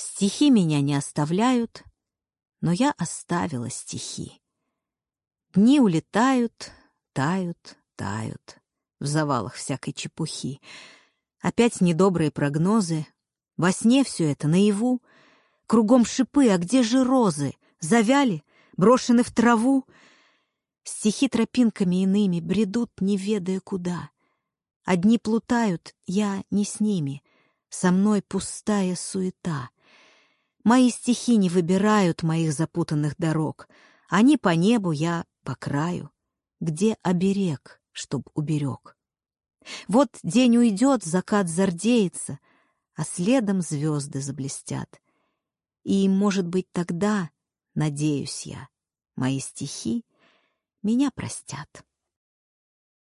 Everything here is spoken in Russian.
Стихи меня не оставляют, но я оставила стихи. Дни улетают, тают, тают в завалах всякой чепухи. Опять недобрые прогнозы. Во сне все это наяву. Кругом шипы, а где же розы? Завяли, брошены в траву. Стихи тропинками иными бредут, не ведая куда. Одни плутают, я не с ними. Со мной пустая суета. Мои стихи не выбирают моих запутанных дорог. Они по небу, я по краю. Где оберег, чтоб уберег? Вот день уйдет, закат зардеется, а следом звезды заблестят. И, может быть, тогда, надеюсь я, мои стихи меня простят.